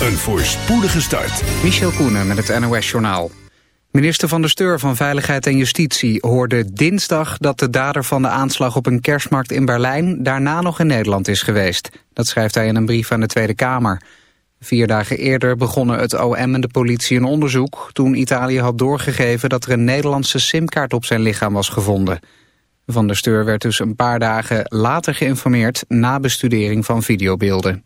een voorspoedige start. Michel Koenen met het NOS-journaal. Minister van de Steur van Veiligheid en Justitie hoorde dinsdag dat de dader van de aanslag op een kerstmarkt in Berlijn daarna nog in Nederland is geweest. Dat schrijft hij in een brief aan de Tweede Kamer. Vier dagen eerder begonnen het OM en de politie een onderzoek toen Italië had doorgegeven dat er een Nederlandse simkaart op zijn lichaam was gevonden. Van der Steur werd dus een paar dagen later geïnformeerd na bestudering van videobeelden.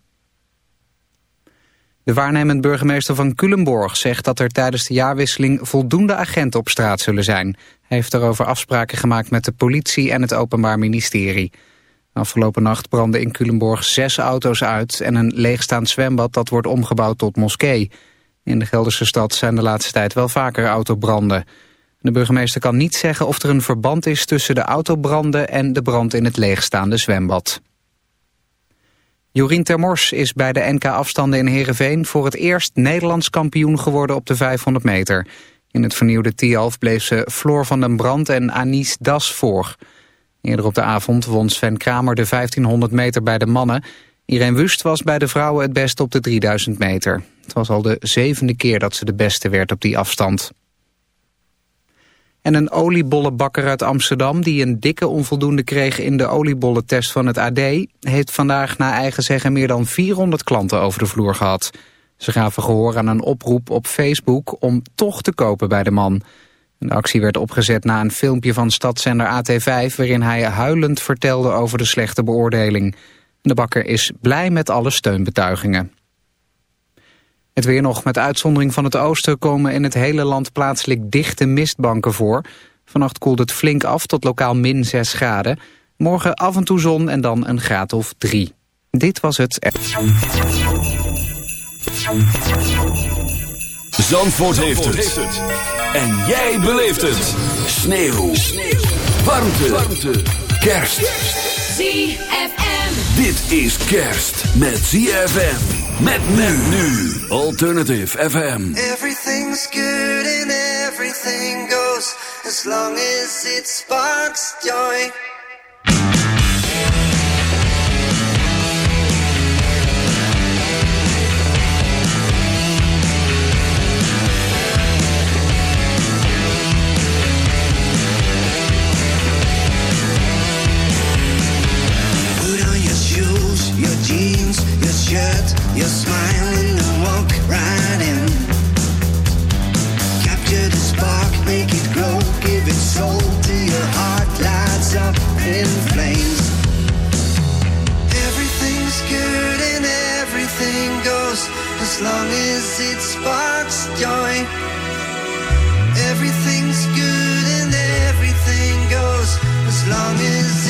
De waarnemend burgemeester van Culemborg zegt dat er tijdens de jaarwisseling voldoende agenten op straat zullen zijn. Hij heeft daarover afspraken gemaakt met de politie en het Openbaar Ministerie. Afgelopen nacht brandden in Culemborg zes auto's uit en een leegstaand zwembad dat wordt omgebouwd tot moskee. In de Gelderse stad zijn de laatste tijd wel vaker autobranden. De burgemeester kan niet zeggen of er een verband is tussen de autobranden en de brand in het leegstaande zwembad. Jorien Termors is bij de NK-afstanden in Heerenveen voor het eerst Nederlands kampioen geworden op de 500 meter. In het vernieuwde Tialf bleef ze Floor van den Brand en Anis Das voor. Eerder op de avond won Sven Kramer de 1500 meter bij de mannen. Irene Wust was bij de vrouwen het beste op de 3000 meter. Het was al de zevende keer dat ze de beste werd op die afstand. En een oliebollenbakker uit Amsterdam die een dikke onvoldoende kreeg in de oliebollentest van het AD... heeft vandaag naar eigen zeggen meer dan 400 klanten over de vloer gehad. Ze gaven gehoor aan een oproep op Facebook om toch te kopen bij de man. De actie werd opgezet na een filmpje van stadszender AT5... waarin hij huilend vertelde over de slechte beoordeling. De bakker is blij met alle steunbetuigingen. Het weer nog met uitzondering van het oosten komen in het hele land plaatselijk dichte mistbanken voor. Vannacht koelt het flink af tot lokaal min 6 graden. Morgen af en toe zon en dan een graad of 3. Dit was het... Zandvoort, heeft, het. En jij beleeft het. Sneeuw. Warmte. Warmte. Kerst. ZFM. Dit is kerst met ZFM. Met men nu. Alternative FM. Everything's good and everything goes as long as it sparks joy. Shirt, your smile and the walk right in. Capture the spark, make it glow, give it soul till your heart lights up in flames. Everything's good and everything goes as long as it sparks joy. Everything's good and everything goes as long as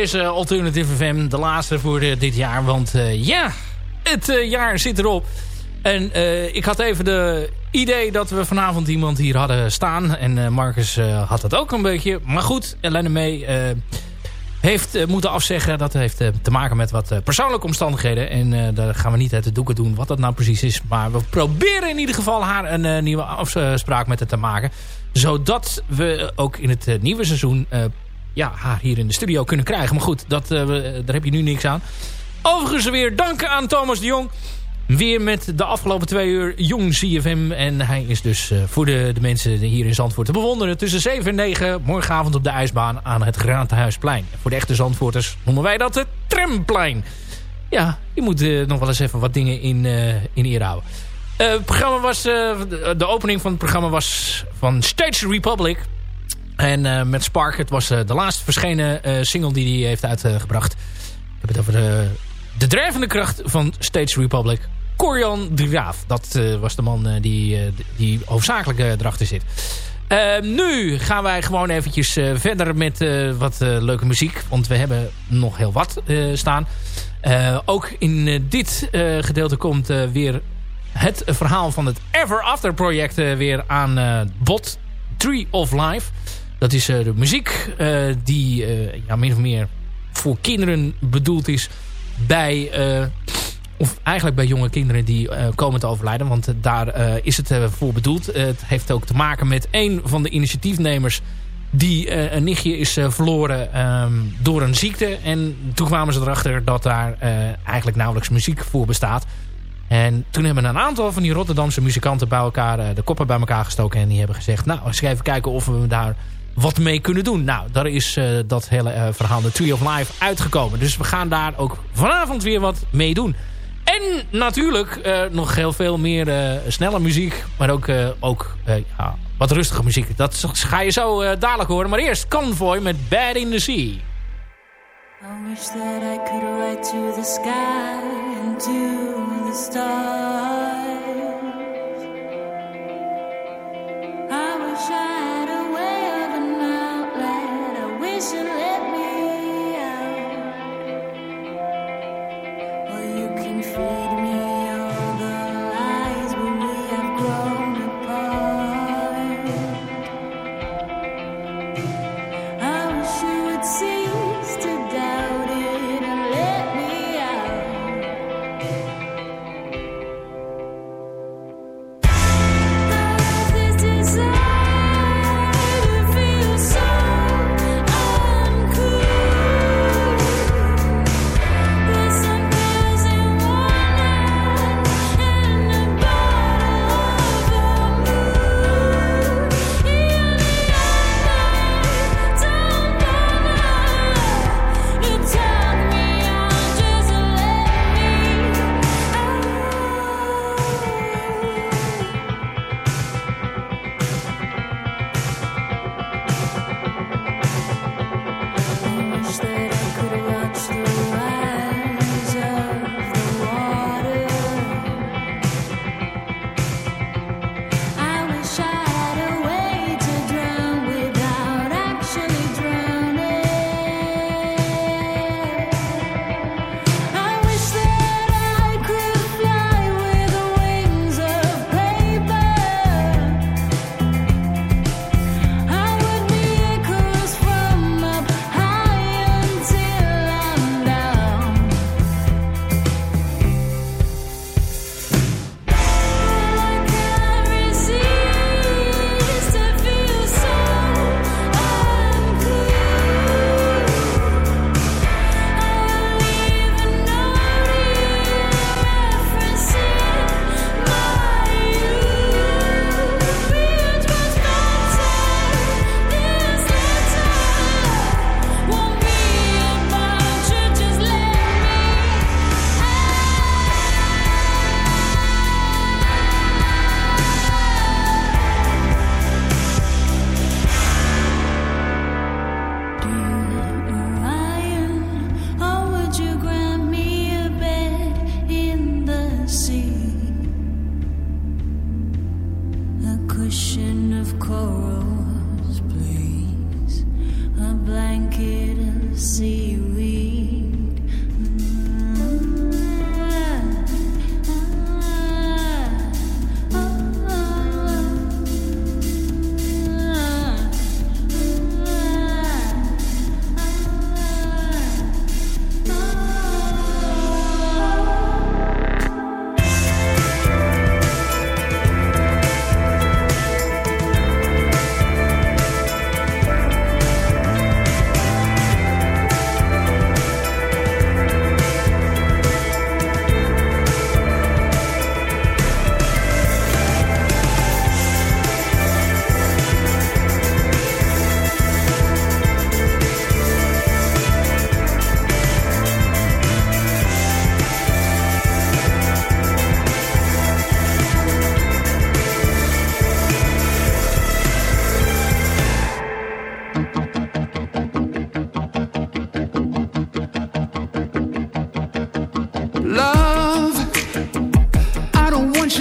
deze Alternative FM. De laatste voor uh, dit jaar. Want uh, ja, het uh, jaar zit erop. En ik had even de idee dat we vanavond iemand hier hadden staan. En Marcus had dat ook een beetje. Maar goed, Elena mee heeft moeten afzeggen. Dat heeft te maken met wat persoonlijke omstandigheden. En daar gaan we niet uit de doeken doen wat dat nou precies is. Maar we proberen in ieder geval haar een nieuwe afspraak met haar te maken. Zodat we ook in het nieuwe seizoen ja, haar hier in de studio kunnen krijgen. Maar goed, dat, uh, daar heb je nu niks aan. Overigens weer danken aan Thomas de Jong. Weer met de afgelopen twee uur Jong CFM. En hij is dus uh, voor de, de mensen hier in Zandvoort te bewonderen. Tussen 7 en 9 morgenavond op de ijsbaan aan het Graantehuisplein. Voor de echte Zandvoorters noemen wij dat het Tramplein. Ja, je moet nog wel eens even wat dingen in, in eer houden. het programma was, de opening van het programma was van Stage Republic. En uh, met Spark, het was uh, de laatste verschenen uh, single die hij heeft uitgebracht. Ik heb het over de, de drijvende kracht van Stage Republic. Corian de Graaf, dat was de man die, die hoofdzakelijk erachter zit. nu gaan wij gewoon eventjes verder met wat leuke muziek. Want we hebben nog heel wat staan. ook in dit gedeelte komt weer het verhaal van het Ever After project weer aan bod. Tree of Life. Dat is uh, de muziek uh, die uh, ja, min of meer voor kinderen bedoeld is bij... of eigenlijk bij jonge kinderen die komen te overlijden. Want daar is het voor bedoeld. het heeft ook te maken met een van de initiatiefnemers... die een nichtje is verloren um, door een ziekte. En toen kwamen ze erachter dat daar eigenlijk nauwelijks muziek voor bestaat. En toen hebben een aantal van die Rotterdamse muzikanten bij elkaar de koppen bij elkaar gestoken. En die hebben gezegd, nou eens even kijken of we daar wat mee kunnen doen. Nou, daar is uh, dat hele uh, verhaal The Tree of Life uitgekomen. Dus we gaan daar ook vanavond weer wat mee doen. En natuurlijk uh, nog heel veel meer snelle muziek. Maar ook, ook ja, wat rustige muziek. Dat ga je zo dadelijk horen. Maar eerst Convoy met Bad in the Sea. I wish that I could ride to the sky and to the stars.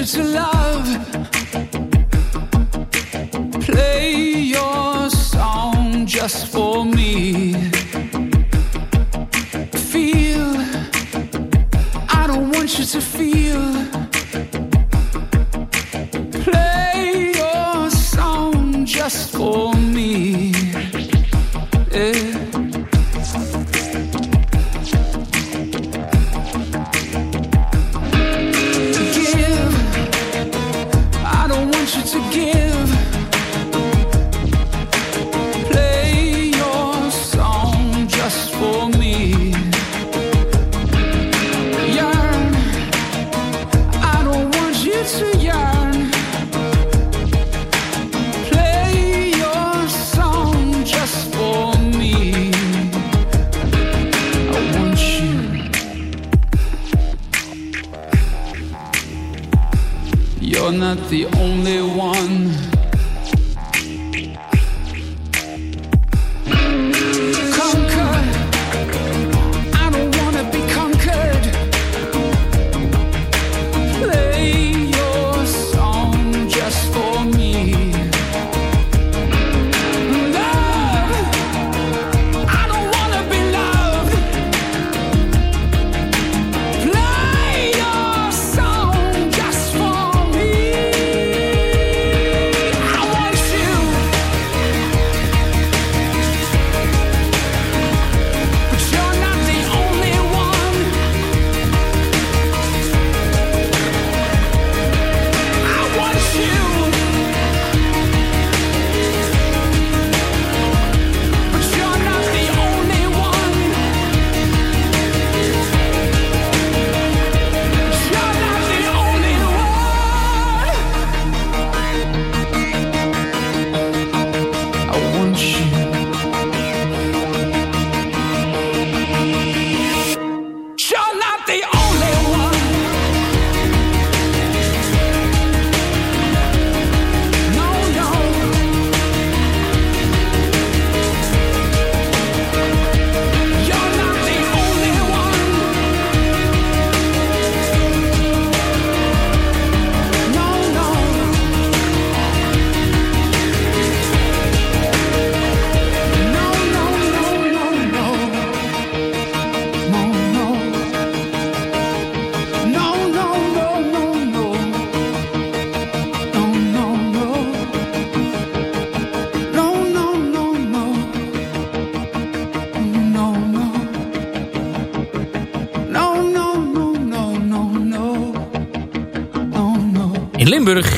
You to love.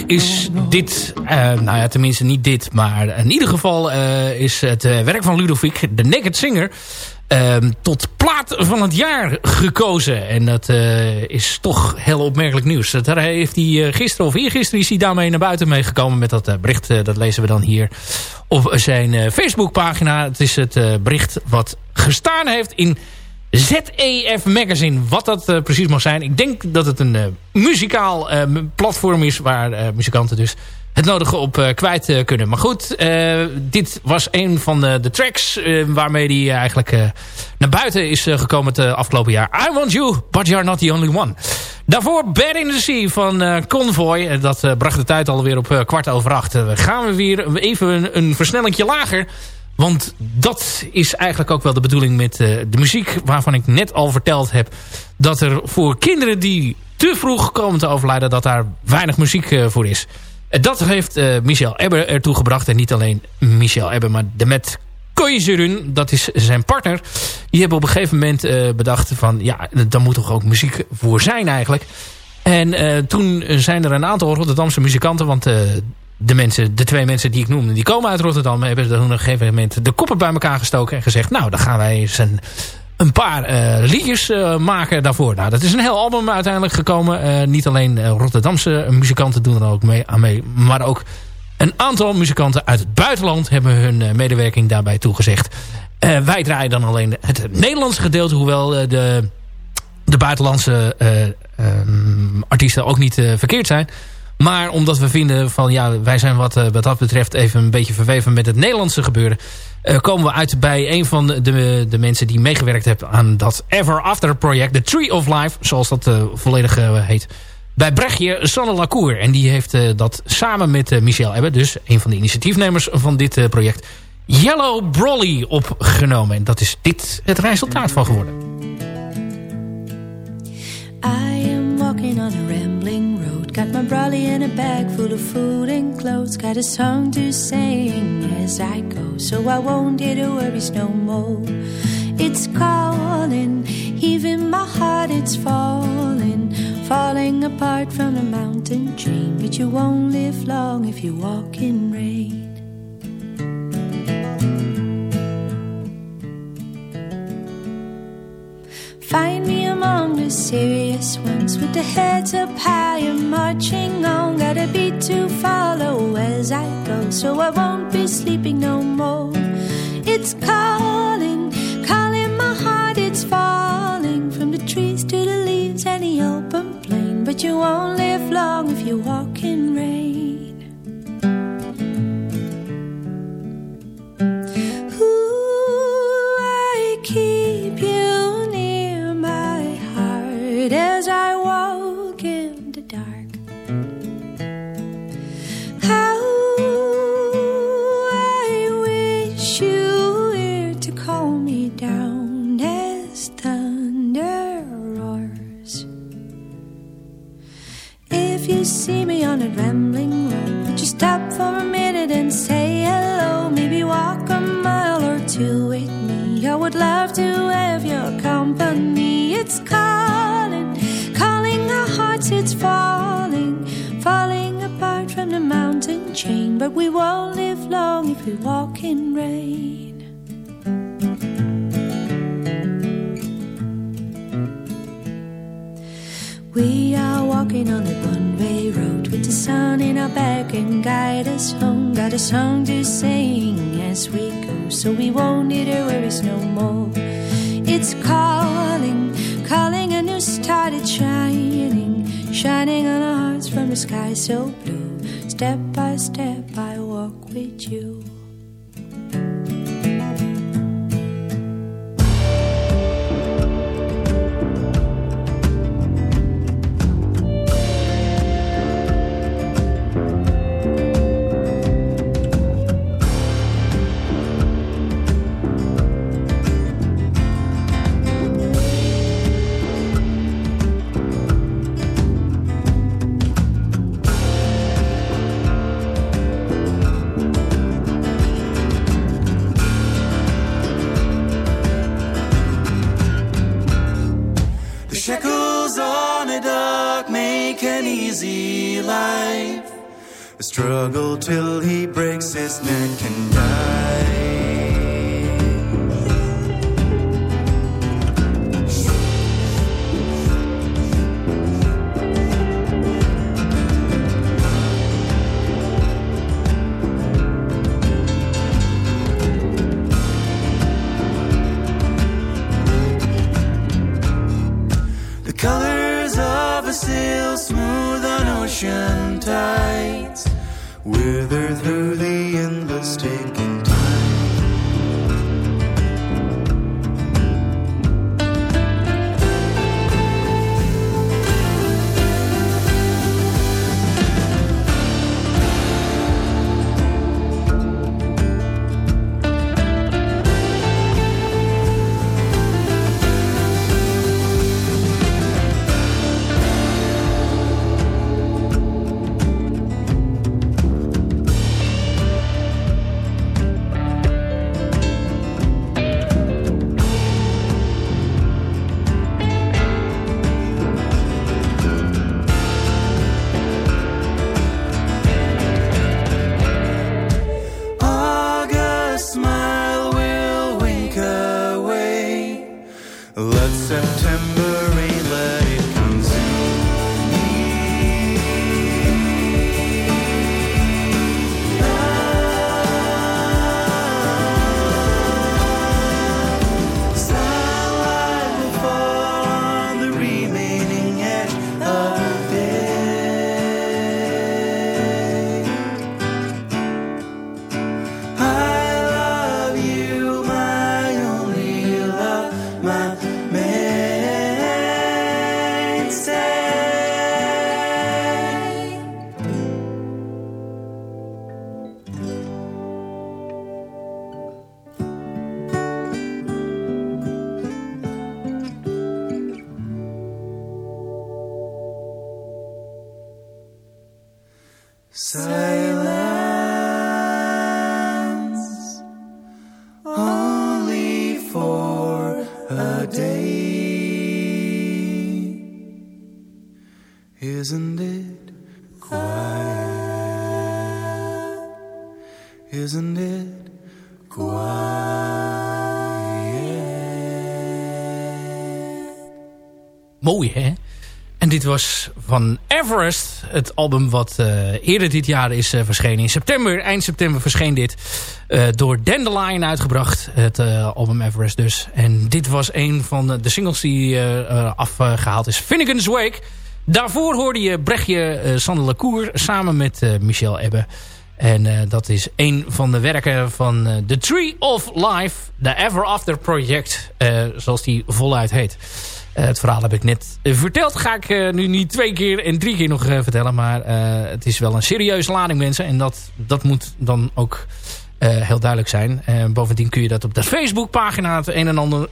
Is dit, eh, nou ja, tenminste niet dit, maar in ieder geval eh, is het eh, werk van Ludovic, de Naked Singer, eh, tot plaat van het jaar gekozen. En dat is toch heel opmerkelijk nieuws. Daar heeft hij gisteren of eergisteren is hij daarmee naar buiten meegekomen met dat bericht. dat lezen we dan hier op zijn Facebookpagina. Het is het bericht wat gestaan heeft in ZEF Magazine. Wat dat eh, precies mag zijn. Ik denk dat het een eh, muzikaal eh, platform is waar muzikanten dus het nodige op kwijt kunnen. Maar goed, dit was een van de, de tracks waarmee hij eigenlijk naar buiten is gekomen het afgelopen jaar. I Want You, But You're Not The Only One. Daarvoor Bad in the Sea van Convoy. Eh, Dat bracht de tijd alweer op kwart over acht. Gaan we weer even een, een versnellingje lager. Want dat is eigenlijk ook wel de bedoeling met eh, de muziek... waarvan ik net al verteld heb... dat er voor kinderen die te vroeg komen te overlijden... dat daar weinig muziek eh, voor is. En dat heeft eh, Michel Ebber ertoe gebracht. En niet alleen Michel Ebber, maar Demet Koizerun, dat is zijn partner. Die hebben op een gegeven moment eh, bedacht van... ja, daar moet toch ook muziek voor zijn eigenlijk. En eh, toen zijn er een aantal Rotterdamse muzikanten... want eh, de, mensen, de twee mensen die ik noemde, die komen uit Rotterdam... hebben toen op een gegeven moment de koppen bij elkaar gestoken... en gezegd, nou, dan gaan wij eens een, een paar eh, liedjes eh, maken daarvoor. Nou, dat is een heel album uiteindelijk gekomen. Eh, niet alleen Rotterdamse muzikanten doen er ook mee, aan mee... maar ook een aantal muzikanten uit het buitenland... hebben hun medewerking daarbij toegezegd. Wij draaien dan alleen het Nederlandse gedeelte... hoewel de, de buitenlandse eh, ehm, artiesten ook niet verkeerd zijn... Maar omdat we vinden van ja, wij zijn wat, eh, wat dat betreft even een beetje verweven met het Nederlandse gebeuren. eh, komen we uit bij een van de, de mensen die meegewerkt hebben aan dat Ever After project. The Tree of Life, zoals dat eh, volledig heet. bij Brechtje Sanne Lacour. En die heeft uh, dat samen met uh, Michel Ebbe, dus een van de initiatiefnemers van dit uh, project, Yellow Brolly opgenomen. En dat is dit het resultaat van geworden. I am walking on a rambling Got my brolly in a bag full of food and clothes. Got a song to sing as I go So I won't get a worries no more. It's calling, even my heart it's falling Falling apart from a mountain chain But you won't live long if you walk in rain the serious ones With the heads up high and marching on. Got a beat to follow as I go So I won't be sleeping no more. It's calling, calling my heart It's falling from the trees to the leaves And the open plain. But you won't live long if you walk struggle till he breaks his neck and dies. Mooi, hè? En dit was van Everest, het album wat eh, eerder dit jaar is eh, verschenen. In september, eind september verscheen dit. eh, door Dandelion uitgebracht, het album Everest dus. En dit was een van de singles die eh, eh, afgehaald is. Finnegan's Wake. Daarvoor hoorde je Brechtje eh Sander samen met Michel Ebbe. En dat is een van de werken van The Tree of Life. The Ever After Project, zoals die voluit heet. Eh, het verhaal heb ik net eh, verteld. Ga ik eh, nu niet twee keer en drie keer nog vertellen. Maar het is wel een serieuze lading mensen. En dat, dat moet dan ook heel duidelijk zijn. En bovendien kun je dat op de Facebookpagina het een en ander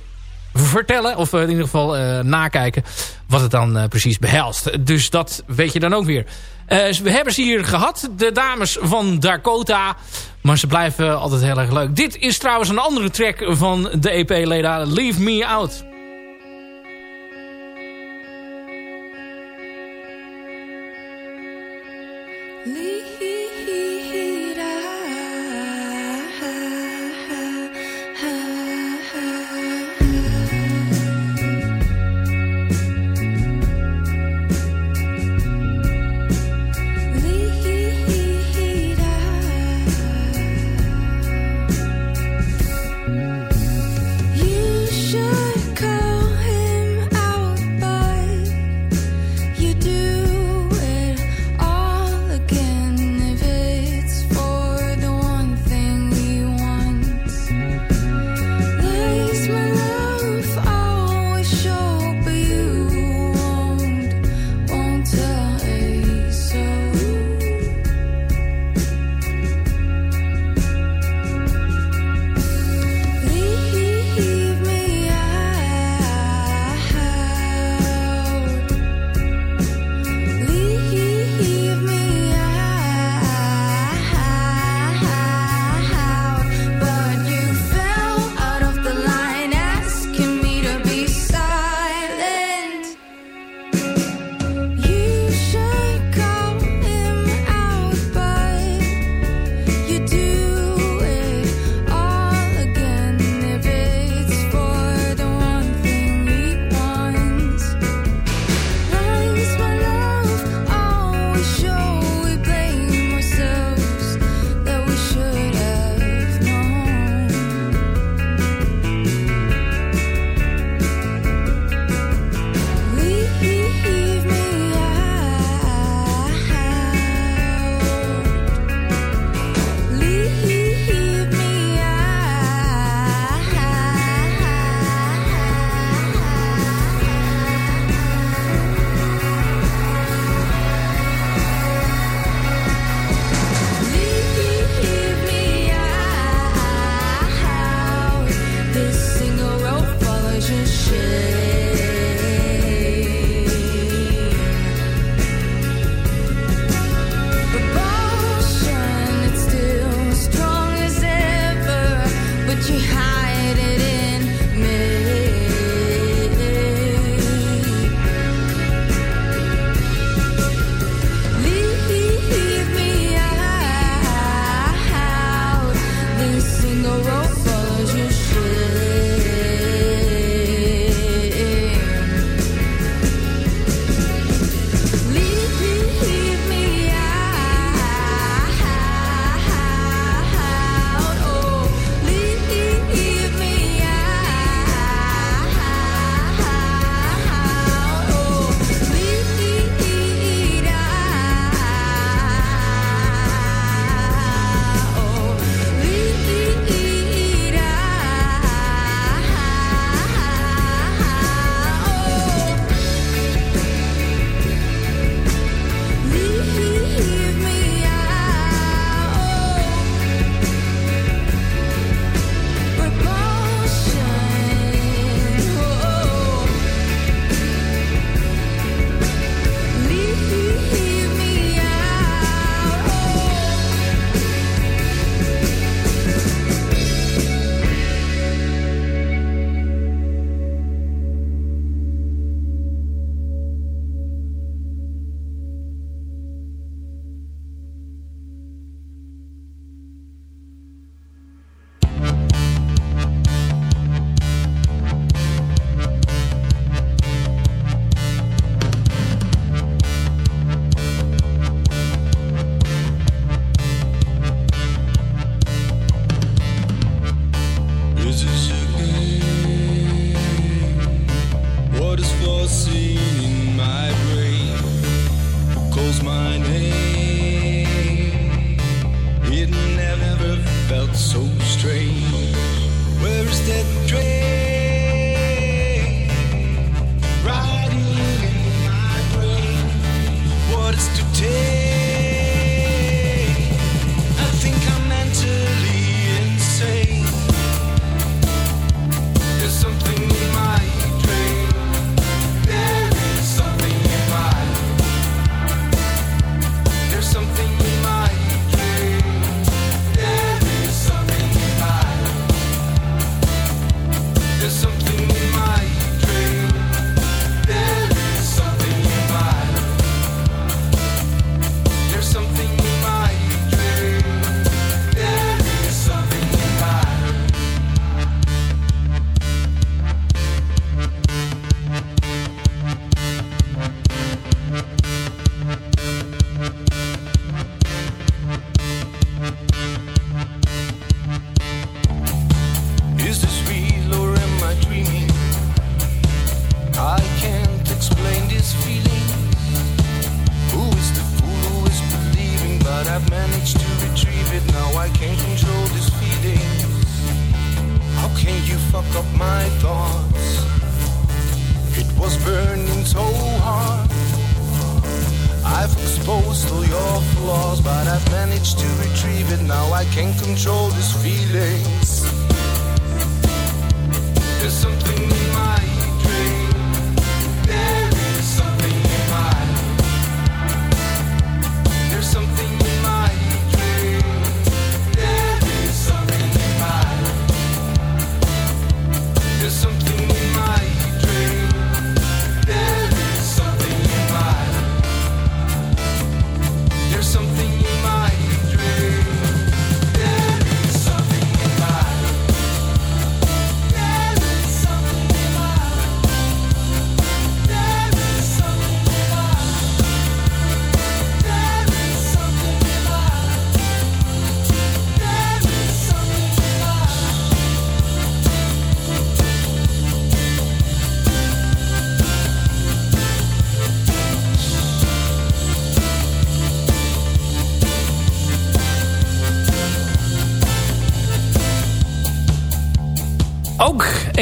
vertellen. Of in ieder geval nakijken wat het dan precies behelst. Dus dat weet je dan ook weer. Eh, we hebben ze hier gehad. De dames van Dakota. Maar ze blijven altijd heel erg leuk. Dit is trouwens een andere track van de EP-leda Leave Me Out.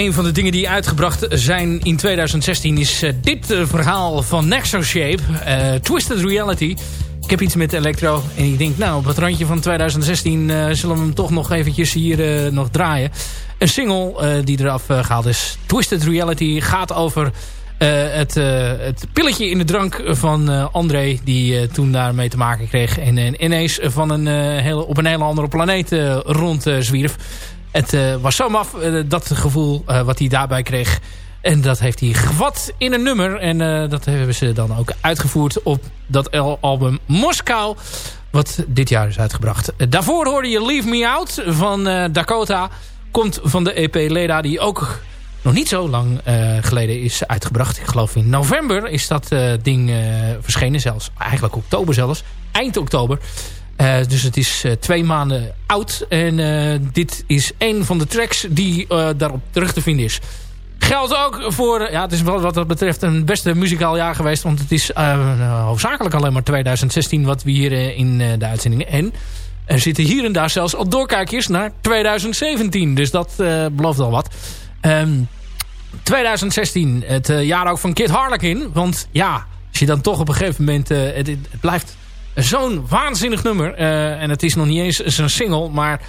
Een van de dingen die uitgebracht zijn in 2016 is eh, dit eh, verhaal van Nexo Shape, eh, Twisted Reality. Ik heb iets met Electro en ik denk, nou, op het randje van 2016 eh, zullen we hem toch nog eventjes hier nog draaien. Een single die eraf eh, gehaald is. Twisted Reality gaat over het, het pilletje in de drank van André, die toen daarmee te maken kreeg. En, en ineens van een, hele, op een hele andere planeet rondzwierf. Het eh, was zo maf, eh, dat gevoel eh, wat hij daarbij kreeg. En dat heeft hij gevat in een nummer. En dat hebben ze dan ook uitgevoerd op dat album Moskou. Wat dit jaar is uitgebracht. Daarvoor hoorde je Leave Me Out van Dakota. Komt van de EP Leda die ook nog niet zo lang geleden is uitgebracht. Ik geloof in november is dat ding verschenen. Zelfs eigenlijk oktober zelfs. Eind oktober. Eh, dus het is eh, twee maanden oud. En eh, dit is een van de tracks die daarop terug te vinden is. Geldt ook voor... ja, het is wat dat betreft een beste muzikaal jaar geweest. Want het is hoofdzakelijk alleen maar 2016 wat we hier in de uitzending... En er zitten hier en daar zelfs al doorkijkjes naar 2017. Dus dat belooft al wat. Ehm 2016, het eh, jaar ook van Kid Harlequin. Want ja, als je dan toch op een gegeven moment... het, het blijft zo'n waanzinnig nummer. eh, en het is nog niet eens zijn single, maar...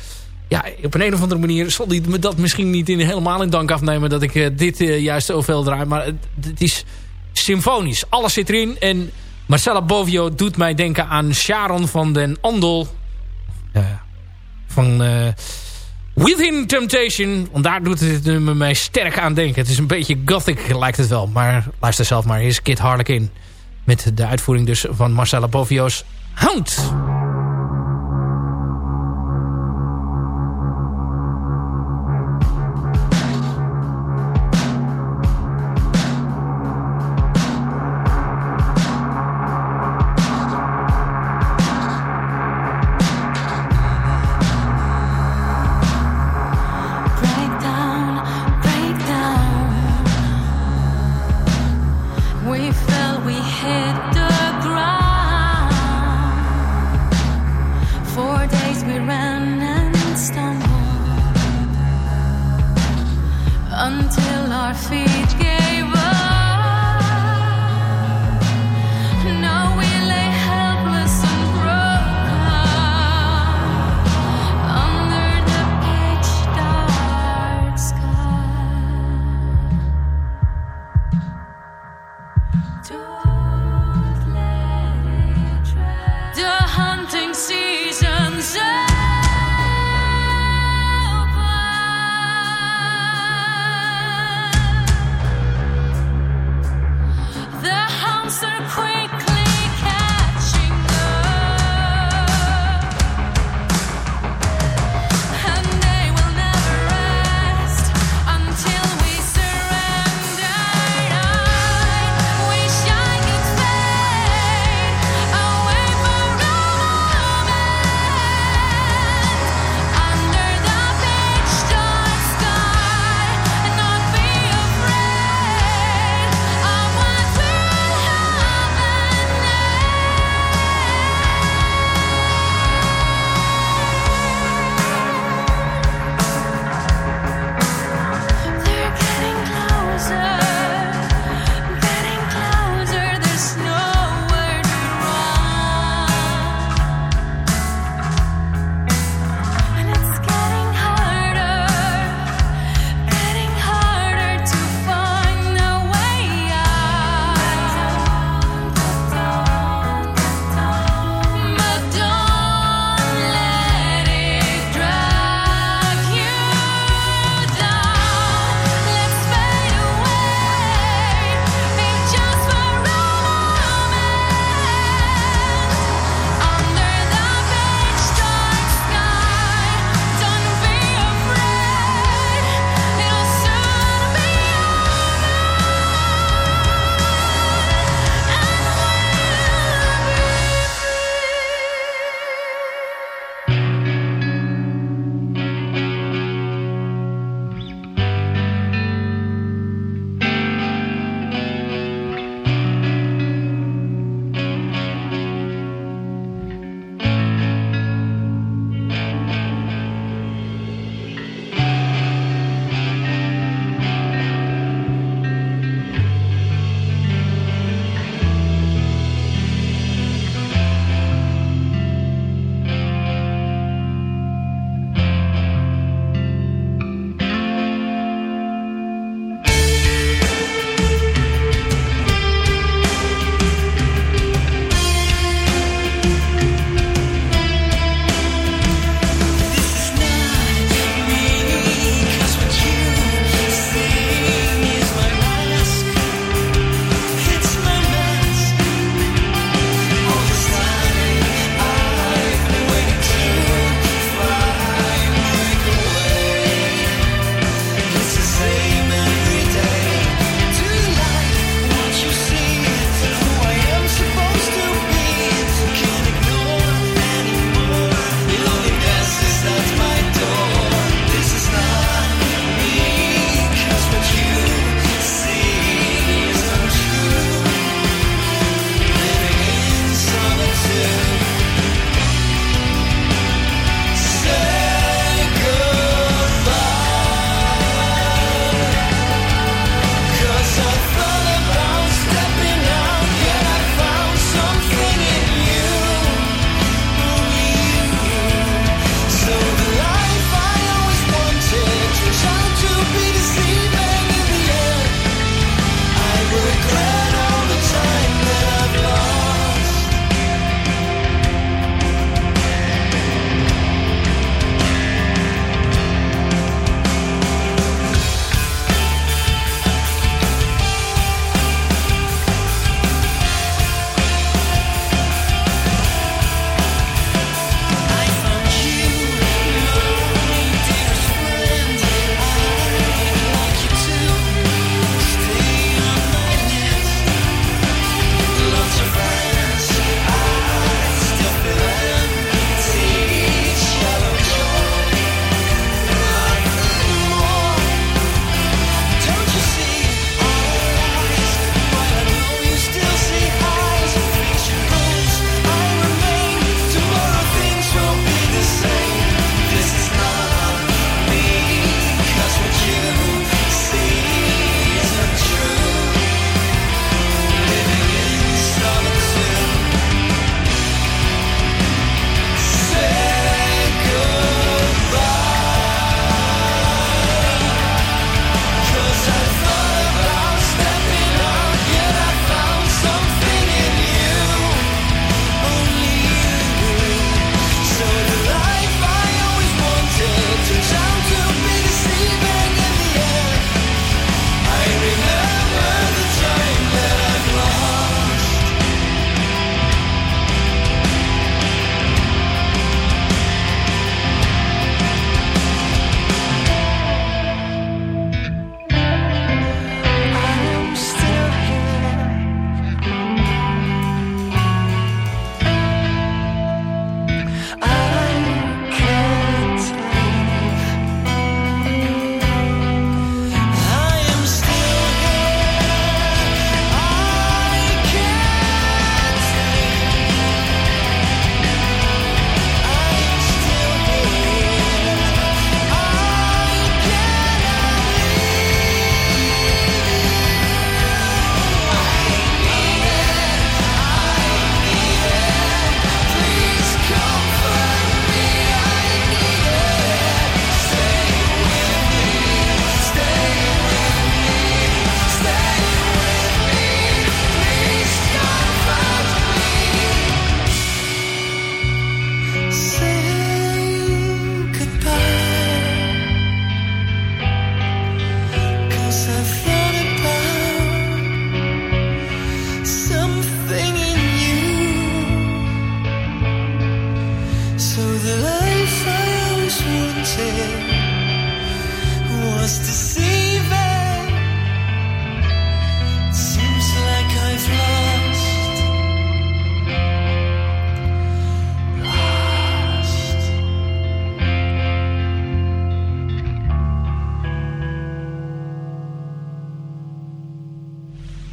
Ja, op een, een of andere manier zal hij me dat misschien niet in, helemaal in dank afnemen... dat ik eh, dit eh, juist zoveel draai. Maar het, is symfonisch. Alles zit erin. En Marcella Bovio doet mij denken aan Sharon van den Andel. Van... Within Temptation. Want daar doet het nummer mij sterk aan denken. Het is een beetje gothic lijkt het wel. Maar luister zelf maar. Is Kid Harlequin. Met de uitvoering dus van Marcella Bovio's Hound.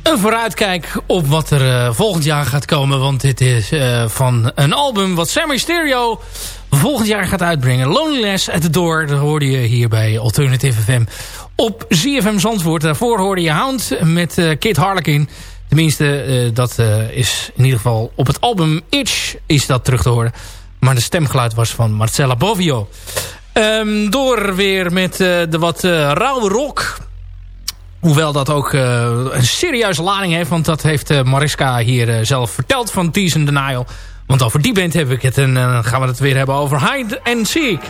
een vooruitkijk op wat er eh, volgend jaar gaat komen. Want dit is uh, van een album wat Sammy Stereo volgend jaar gaat uitbrengen. Loneliness at the Door. Dat hoorde je hier bij Alternative FM op ZFM Zandvoort. Daarvoor hoorde je Hound met uh, Kid Harlequin. Tenminste, dat is in ieder geval op het album Itch is dat terug te horen. Maar de stemgeluid was van Marcella Bovio. Um, door weer met de wat rauwe rock... Hoewel dat ook een serieuze lading heeft. Want dat heeft Mariska hier zelf verteld van Tease and Denial. Want over die band heb ik het. En dan gaan we het weer hebben over Hide and Seek.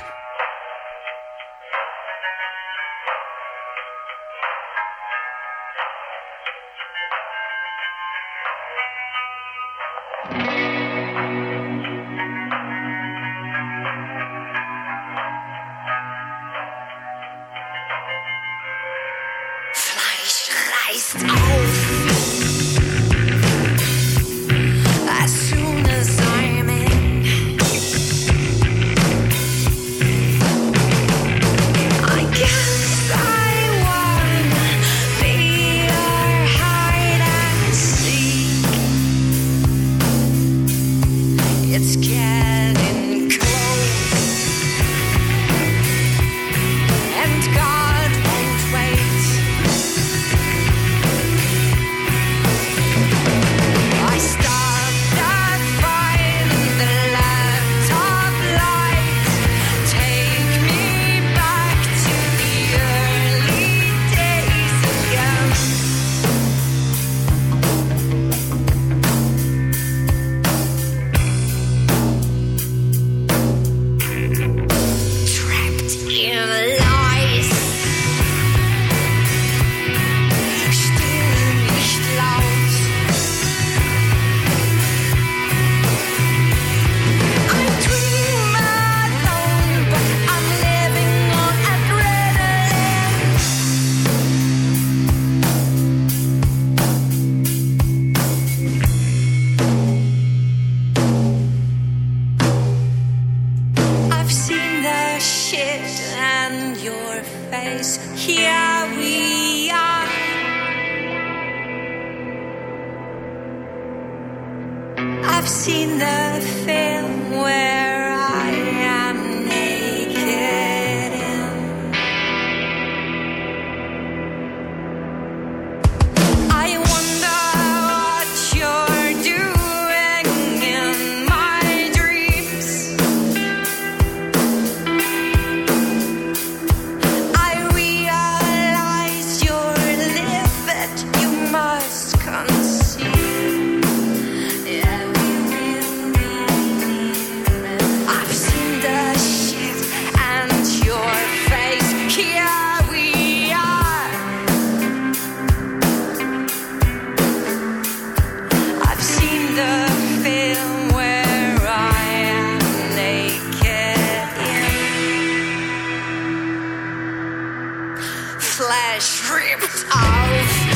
flesh ripped off.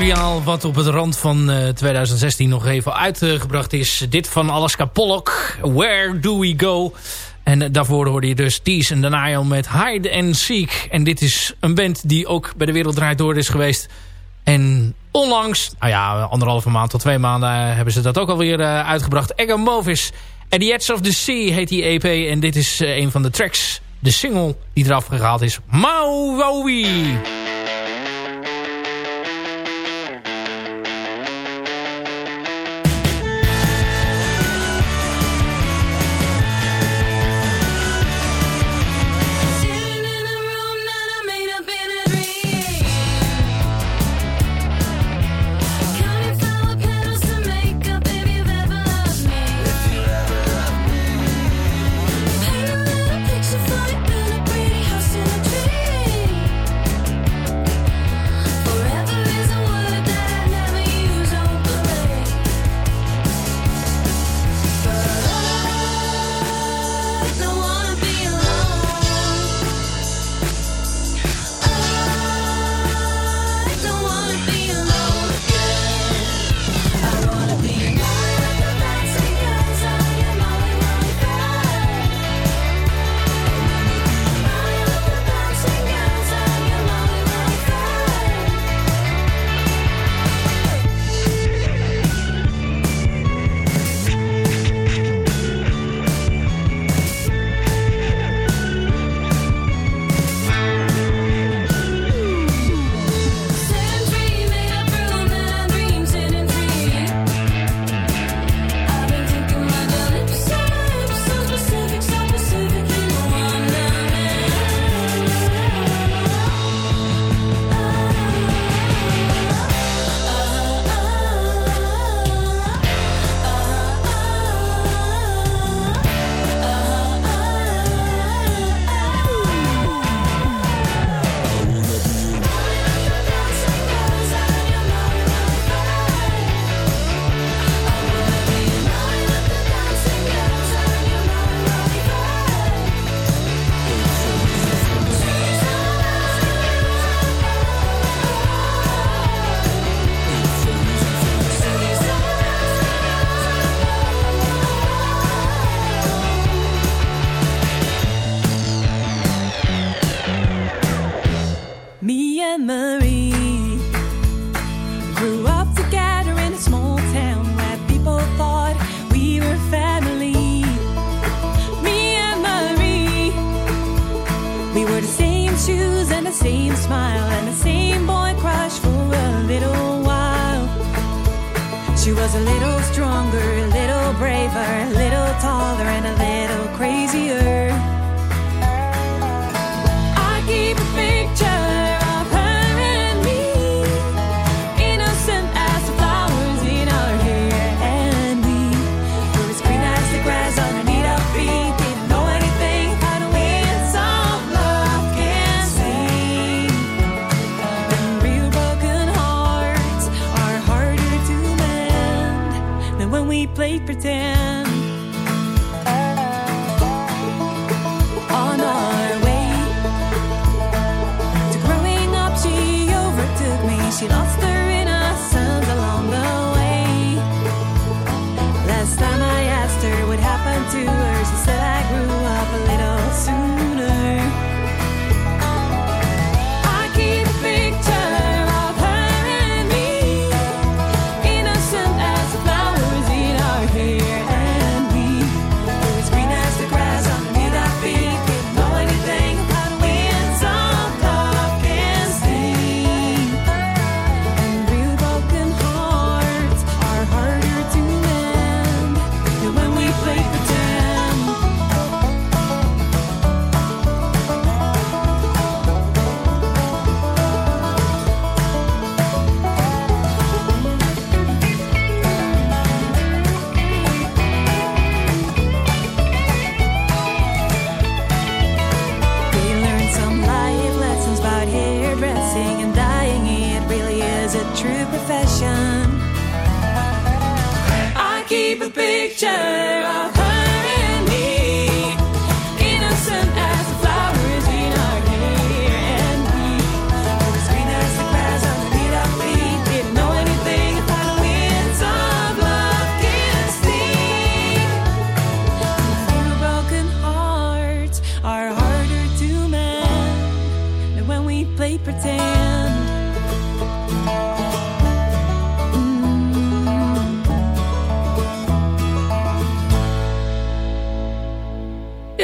materiaal wat op het rand van eh, 2016 nog even uitgebracht is. Dit van Alaska Pollock, Where Do We Go? En daarvoor hoorde je dus Tees en Denial met Hide and Seek. En dit is een band die ook bij de Wereld Draait Door is geweest. En onlangs, nou ja, anderhalve maand tot twee maanden... Eh, hebben ze dat ook alweer eh, uitgebracht. Ego Movis, At the Edge of the Sea heet die EP. En dit is een van de tracks, de single die eraf gehaald is. Maui!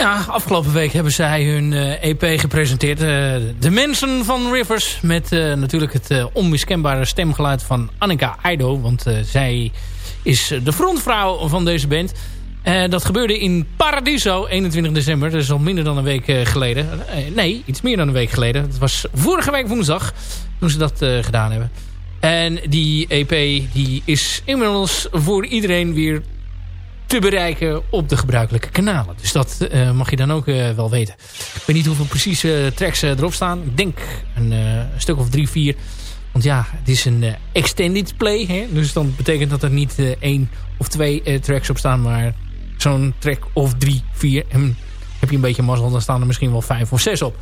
Afgelopen week hebben zij hun eh, EP gepresenteerd. eh, de mensen van Rivers. Met eh, natuurlijk het onmiskenbare stemgeluid van Annika Aido. Want zij is de frontvrouw van deze band. Dat gebeurde in Paradiso, 21 december. Dat is al minder dan een week geleden. Nee, iets meer dan een week geleden. Het was vorige week woensdag toen ze dat gedaan hebben. En die EP die is inmiddels voor iedereen weer te bereiken op de gebruikelijke kanalen. Dus dat eh, mag je dan ook eh, wel weten. Ik weet niet hoeveel precieze tracks eh, erop staan. Ik denk een, stuk of drie, vier. Want ja, het is een extended play. Hè? Dus dan betekent dat er niet één of twee tracks op staan. Maar zo'n track of drie, vier. En heb je een beetje mazzel, dan staan er misschien wel vijf of zes op.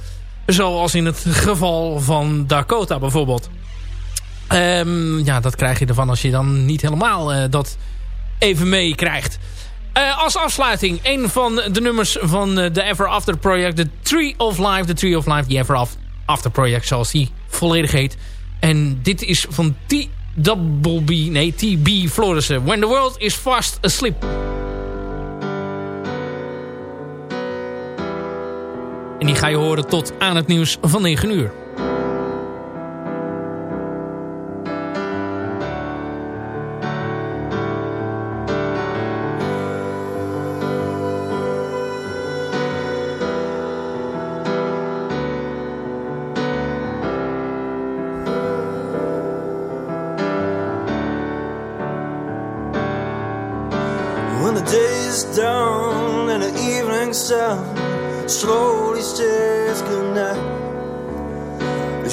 Zoals in het geval van Dakota bijvoorbeeld. Ehm, ja, dat krijg je ervan als je dan niet helemaal dat even meekrijgt. Eh, als afsluiting, een van de nummers van eh, de Ever After Project. The Tree of Life. The Tree of Life, the Ever Af- After Project, zoals die volledig heet. En dit is van T-B, nee, T.B. Florissen. When the World is Fast Asleep. En die ga je horen tot aan het nieuws van 9 uur.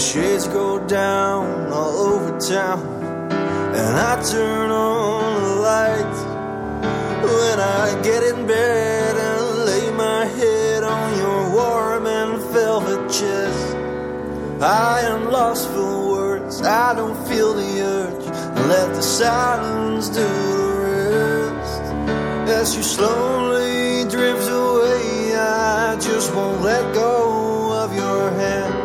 Shades go down all over town, and I turn on the lights. When I get in bed and lay my head on your warm and velvet chest, I am lost for words. I don't feel the urge. Let the silence do the rest. As you slowly drift away, I just won't let go of your hand.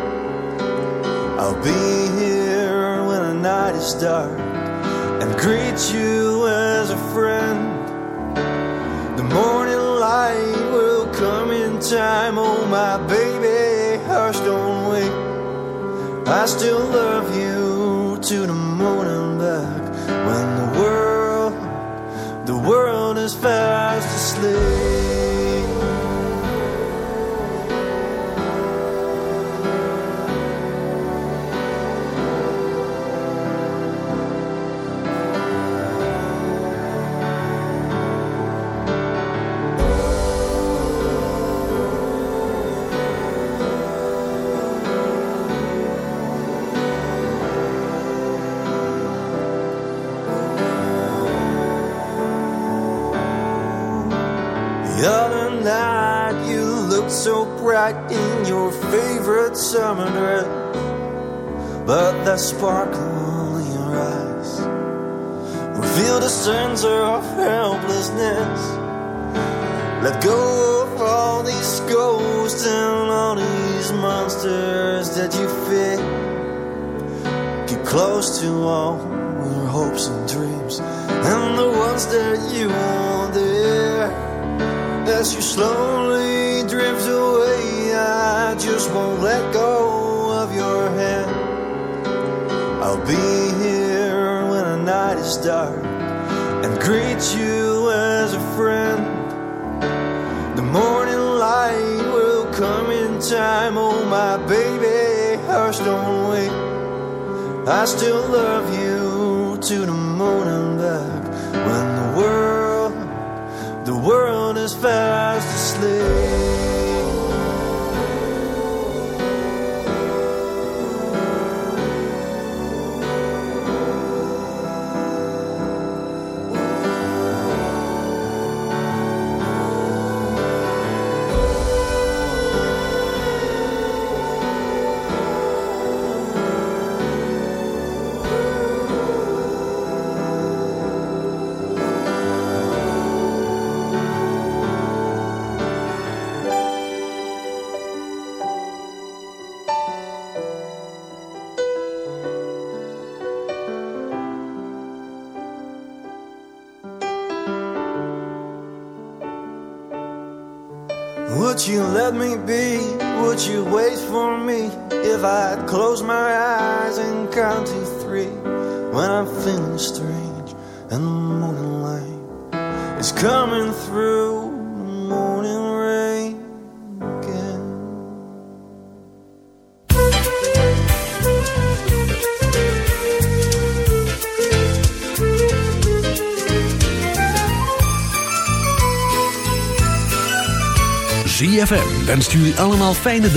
Be here when the night is dark and greet you as a friend. The morning light will come in time, oh my baby. hush, don't wait. I still love you to the morning back when the world, the world is fast asleep. So bright in your favorite summer dress, but that sparkle in your eyes revealed a sense of helplessness. Let go of all these ghosts and all these monsters that you fear. Get close to all your hopes and dreams and the ones that you want there. As you slowly won't let go of your hand. I'll be here when the night is dark and greet you as a friend. The morning light will come in time, oh my baby, hush, don't wait. I still love you to the moon and back when the world, the world is fast asleep. Wenst jullie allemaal fijne